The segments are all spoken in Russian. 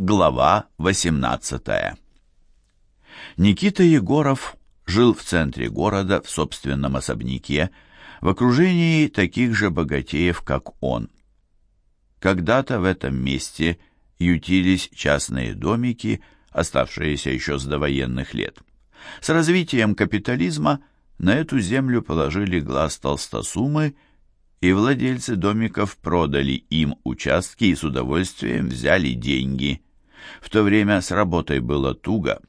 Глава 18 Никита Егоров жил в центре города в собственном особняке, в окружении таких же богатеев, как он. Когда-то в этом месте ютились частные домики, оставшиеся еще с довоенных лет. С развитием капитализма на эту землю положили глаз толстосумы и владельцы домиков продали им участки и с удовольствием взяли деньги. В то время с работой было туго,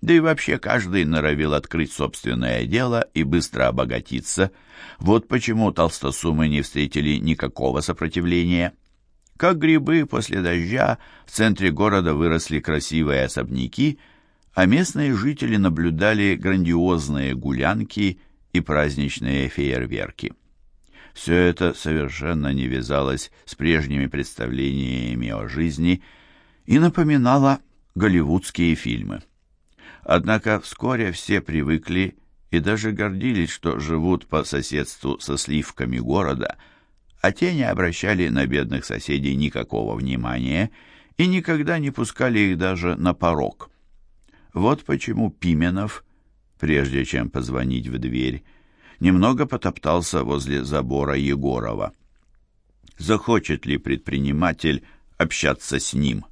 да и вообще каждый норовил открыть собственное дело и быстро обогатиться. Вот почему толстосумы не встретили никакого сопротивления. Как грибы после дождя в центре города выросли красивые особняки, а местные жители наблюдали грандиозные гулянки и праздничные фейерверки. Все это совершенно не вязалось с прежними представлениями о жизни и напоминало голливудские фильмы. Однако вскоре все привыкли и даже гордились, что живут по соседству со сливками города, а те не обращали на бедных соседей никакого внимания и никогда не пускали их даже на порог. Вот почему Пименов, прежде чем позвонить в дверь, немного потоптался возле забора Егорова. Захочет ли предприниматель общаться с ним?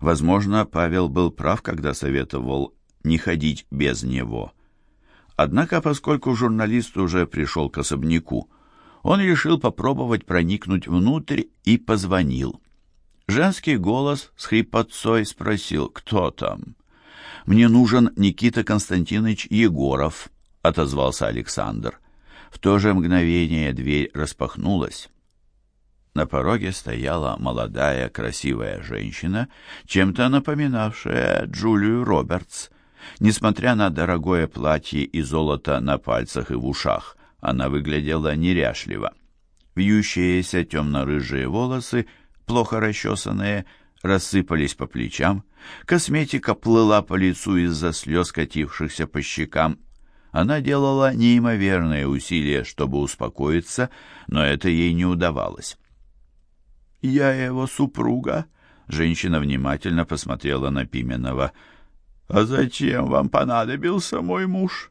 Возможно, Павел был прав, когда советовал не ходить без него. Однако, поскольку журналист уже пришел к особняку, он решил попробовать проникнуть внутрь и позвонил. Женский голос с хрипотцой спросил, кто там. «Мне нужен Никита Константинович Егоров», — отозвался Александр. В то же мгновение дверь распахнулась. На пороге стояла молодая, красивая женщина, чем-то напоминавшая Джулию Робертс. Несмотря на дорогое платье и золото на пальцах и в ушах, она выглядела неряшливо. Вьющиеся темно-рыжие волосы, плохо расчесанные, рассыпались по плечам, косметика плыла по лицу из-за слез, катившихся по щекам, она делала неимоверные усилия, чтобы успокоиться, но это ей не удавалось. «Я его супруга», — женщина внимательно посмотрела на Пименова. «А зачем вам понадобился мой муж?»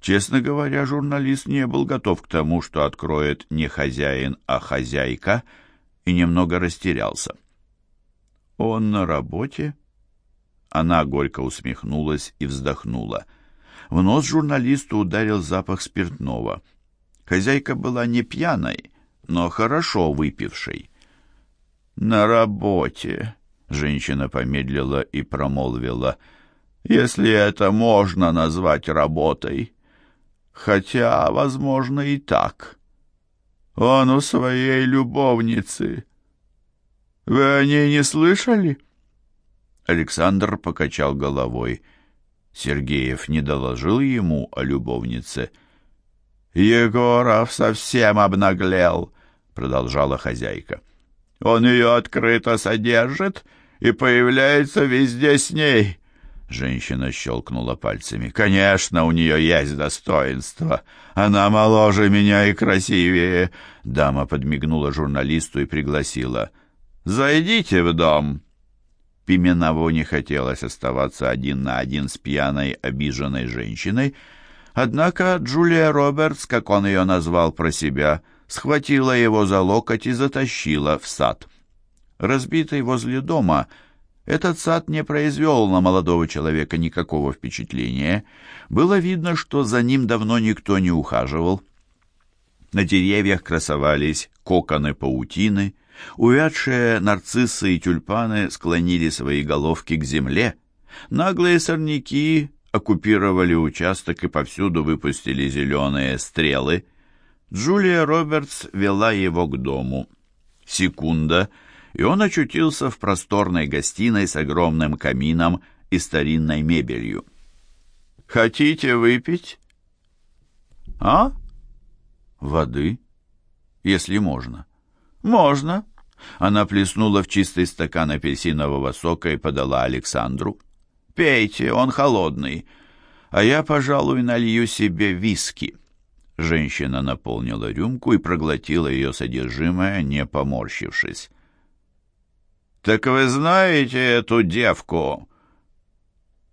Честно говоря, журналист не был готов к тому, что откроет не хозяин, а хозяйка, и немного растерялся. «Он на работе?» Она горько усмехнулась и вздохнула. В нос журналисту ударил запах спиртного. Хозяйка была не пьяной, но хорошо выпившей. «На работе», — женщина помедлила и промолвила, «если это можно назвать работой. Хотя, возможно, и так. Он у своей любовницы. Вы о ней не слышали?» Александр покачал головой. Сергеев не доложил ему о любовнице. «Егоров совсем обнаглел», — продолжала хозяйка. «Он ее открыто содержит и появляется везде с ней». Женщина щелкнула пальцами. «Конечно, у нее есть достоинство. Она моложе меня и красивее». Дама подмигнула журналисту и пригласила. «Зайдите в дом». Пименову не хотелось оставаться один на один с пьяной, обиженной женщиной, однако Джулия Робертс, как он ее назвал про себя, схватила его за локоть и затащила в сад. Разбитый возле дома, этот сад не произвел на молодого человека никакого впечатления. Было видно, что за ним давно никто не ухаживал. На деревьях красовались коконы паутины — Увядшие нарциссы и тюльпаны склонили свои головки к земле. Наглые сорняки оккупировали участок и повсюду выпустили зеленые стрелы. Джулия Робертс вела его к дому. Секунда, и он очутился в просторной гостиной с огромным камином и старинной мебелью. «Хотите выпить?» «А?» «Воды, если можно». «Можно». Она плеснула в чистый стакан апельсинового сока и подала Александру. «Пейте, он холодный. А я, пожалуй, налью себе виски». Женщина наполнила рюмку и проглотила ее содержимое, не поморщившись. «Так вы знаете эту девку?»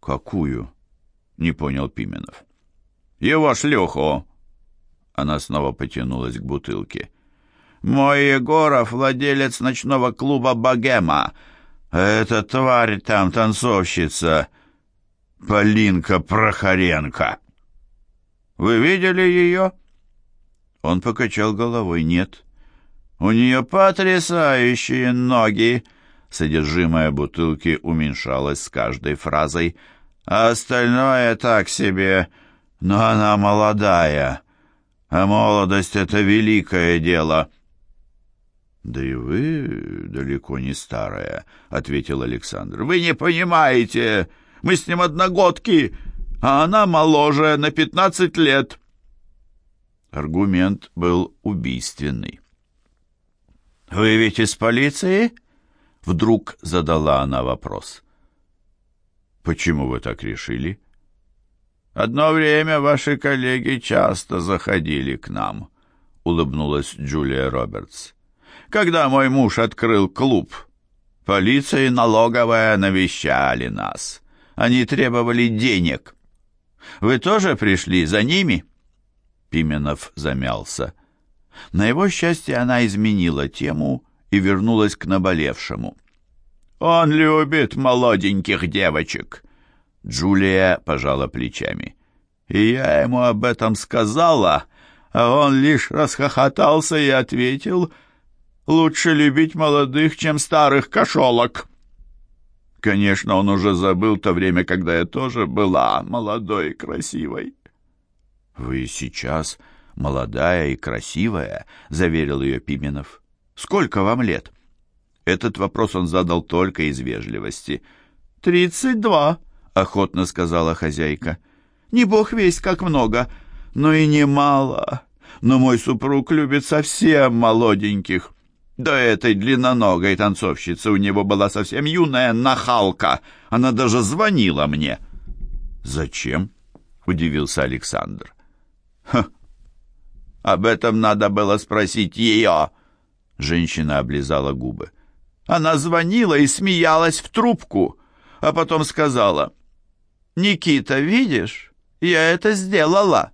«Какую?» — не понял Пименов. «Его шлюху!» Она снова потянулась к бутылке. «Мой Егоров — владелец ночного клуба «Богема». Эта тварь там танцовщица, Полинка Прохоренко. Вы видели ее?» Он покачал головой. «Нет». «У нее потрясающие ноги!» Содержимое бутылки уменьшалось с каждой фразой. «А остальное так себе, но она молодая, а молодость — это великое дело». «Да и вы далеко не старая», — ответил Александр. «Вы не понимаете! Мы с ним одногодки, а она моложе на пятнадцать лет». Аргумент был убийственный. «Вы ведь из полиции?» — вдруг задала она вопрос. «Почему вы так решили?» «Одно время ваши коллеги часто заходили к нам», — улыбнулась Джулия Робертс. Когда мой муж открыл клуб, полиция и налоговая навещали нас. Они требовали денег. Вы тоже пришли за ними?» Пименов замялся. На его счастье она изменила тему и вернулась к наболевшему. «Он любит молоденьких девочек!» Джулия пожала плечами. «И я ему об этом сказала, а он лишь расхохотался и ответил, Лучше любить молодых, чем старых кошелок. Конечно, он уже забыл то время, когда я тоже была молодой и красивой. «Вы сейчас молодая и красивая», — заверил ее Пименов. «Сколько вам лет?» Этот вопрос он задал только из вежливости. «Тридцать два», — охотно сказала хозяйка. «Не бог весть, как много, но и не мало. Но мой супруг любит совсем молоденьких». До этой длинноногой танцовщицы у него была совсем юная нахалка. Она даже звонила мне. «Зачем?» — удивился Александр. «Ха! Об этом надо было спросить ее!» Женщина облизала губы. Она звонила и смеялась в трубку, а потом сказала, «Никита, видишь, я это сделала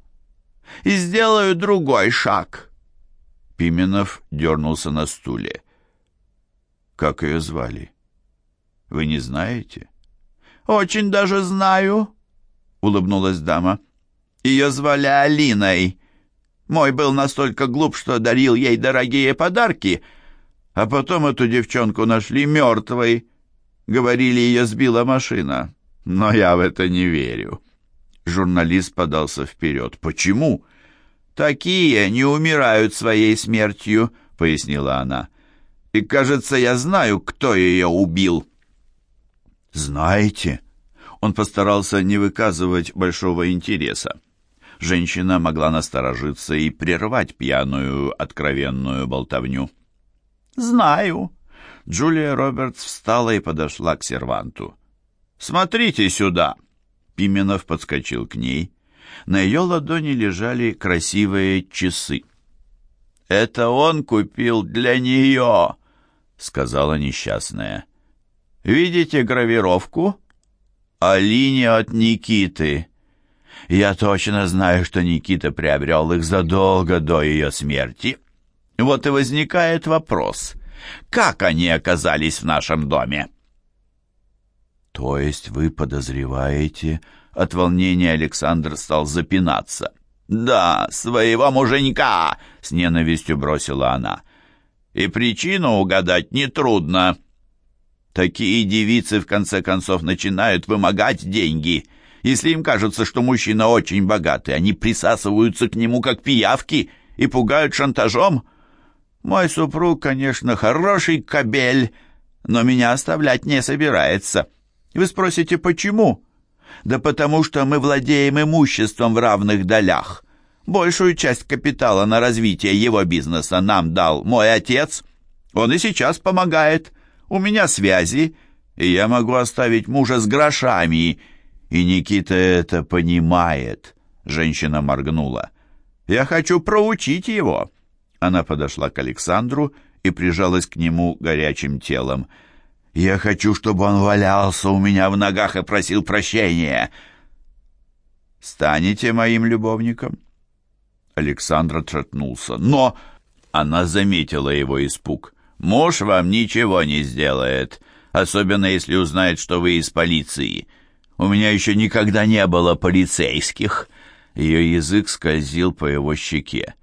и сделаю другой шаг». Пименов дернулся на стуле. «Как ее звали? Вы не знаете?» «Очень даже знаю», — улыбнулась дама. «Ее звали Алиной. Мой был настолько глуп, что дарил ей дорогие подарки, а потом эту девчонку нашли мертвой. Говорили, ее сбила машина, но я в это не верю». Журналист подался вперед. «Почему?» «Такие не умирают своей смертью», — пояснила она. «И, кажется, я знаю, кто ее убил». «Знаете?» Он постарался не выказывать большого интереса. Женщина могла насторожиться и прервать пьяную, откровенную болтовню. «Знаю». Джулия Робертс встала и подошла к серванту. «Смотрите сюда!» Пименов подскочил к ней на ее ладони лежали красивые часы. «Это он купил для нее», — сказала несчастная. «Видите гравировку? Алине от Никиты. Я точно знаю, что Никита приобрел их задолго до ее смерти. Вот и возникает вопрос, как они оказались в нашем доме?» «То есть вы подозреваете...» От волнения Александр стал запинаться. «Да, своего муженька!» — с ненавистью бросила она. «И причину угадать нетрудно. Такие девицы, в конце концов, начинают вымогать деньги. Если им кажется, что мужчина очень богатый, они присасываются к нему, как пиявки, и пугают шантажом. Мой супруг, конечно, хороший кобель, но меня оставлять не собирается. Вы спросите, почему?» Да потому что мы владеем имуществом в равных долях. Большую часть капитала на развитие его бизнеса нам дал мой отец. Он и сейчас помогает. У меня связи, и я могу оставить мужа с грошами. И Никита это понимает. Женщина моргнула. Я хочу проучить его. Она подошла к Александру и прижалась к нему горячим телом. Я хочу, чтобы он валялся у меня в ногах и просил прощения. Станете моим любовником? Александр отшатнулся. Но она заметила его испуг. Муж вам ничего не сделает, особенно если узнает, что вы из полиции. У меня еще никогда не было полицейских. Ее язык скользил по его щеке.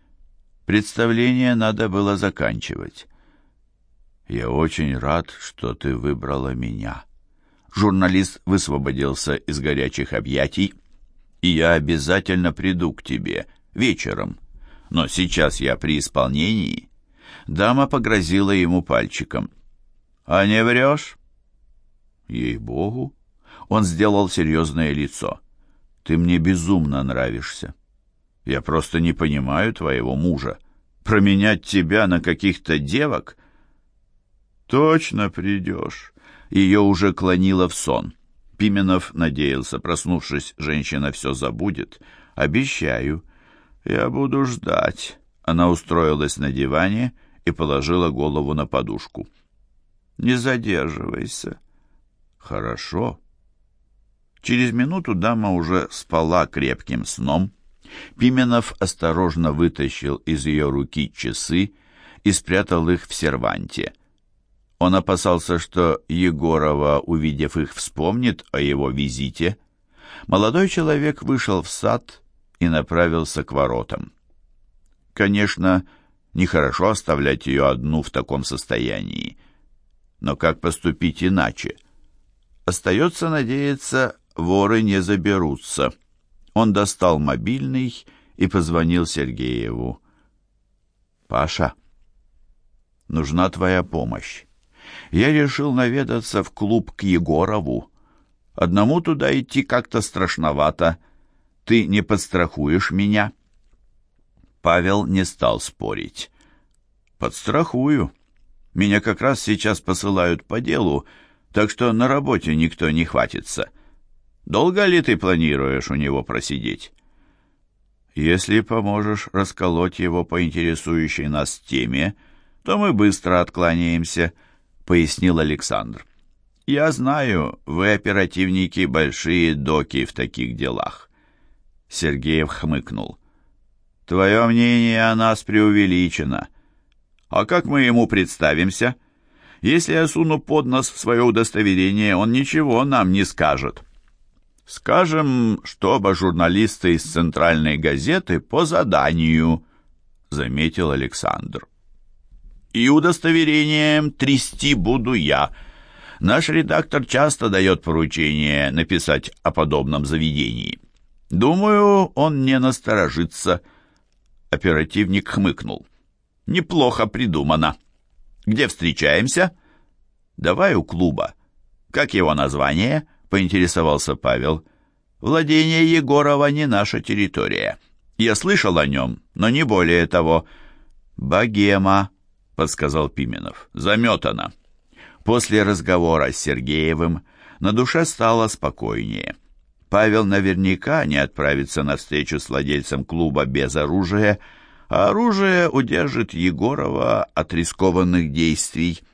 Представление надо было заканчивать. «Я очень рад, что ты выбрала меня». Журналист высвободился из горячих объятий, и я обязательно приду к тебе вечером. Но сейчас я при исполнении. Дама погрозила ему пальчиком. «А не врешь?» «Ей-богу!» Он сделал серьезное лицо. «Ты мне безумно нравишься. Я просто не понимаю твоего мужа. Променять тебя на каких-то девок?» «Точно придешь!» Ее уже клонило в сон. Пименов надеялся, проснувшись, женщина все забудет. «Обещаю. Я буду ждать». Она устроилась на диване и положила голову на подушку. «Не задерживайся». «Хорошо». Через минуту дама уже спала крепким сном. Пименов осторожно вытащил из ее руки часы и спрятал их в серванте. Он опасался, что Егорова, увидев их, вспомнит о его визите. Молодой человек вышел в сад и направился к воротам. Конечно, нехорошо оставлять ее одну в таком состоянии. Но как поступить иначе? Остается надеяться, воры не заберутся. Он достал мобильный и позвонил Сергееву. «Паша, нужна твоя помощь я решил наведаться в клуб к Егорову. Одному туда идти как-то страшновато. Ты не подстрахуешь меня?» Павел не стал спорить. «Подстрахую. Меня как раз сейчас посылают по делу, так что на работе никто не хватится. Долго ли ты планируешь у него просидеть?» «Если поможешь расколоть его по интересующей нас теме, то мы быстро откланяемся», пояснил Александр. «Я знаю, вы, оперативники, большие доки в таких делах». Сергеев хмыкнул. «Твое мнение о нас преувеличено. А как мы ему представимся? Если я суну под нос свое удостоверение, он ничего нам не скажет». «Скажем, что оба журналиста из центральной газеты по заданию», — заметил Александр и удостоверением трясти буду я. Наш редактор часто дает поручение написать о подобном заведении. Думаю, он не насторожится. Оперативник хмыкнул. Неплохо придумано. Где встречаемся? Давай у клуба. Как его название? Поинтересовался Павел. Владение Егорова не наша территория. Я слышал о нем, но не более того. Богема, — подсказал Пименов. «Заметано». После разговора с Сергеевым на душе стало спокойнее. Павел наверняка не отправится на встречу с владельцем клуба без оружия, а оружие удержит Егорова от рискованных действий —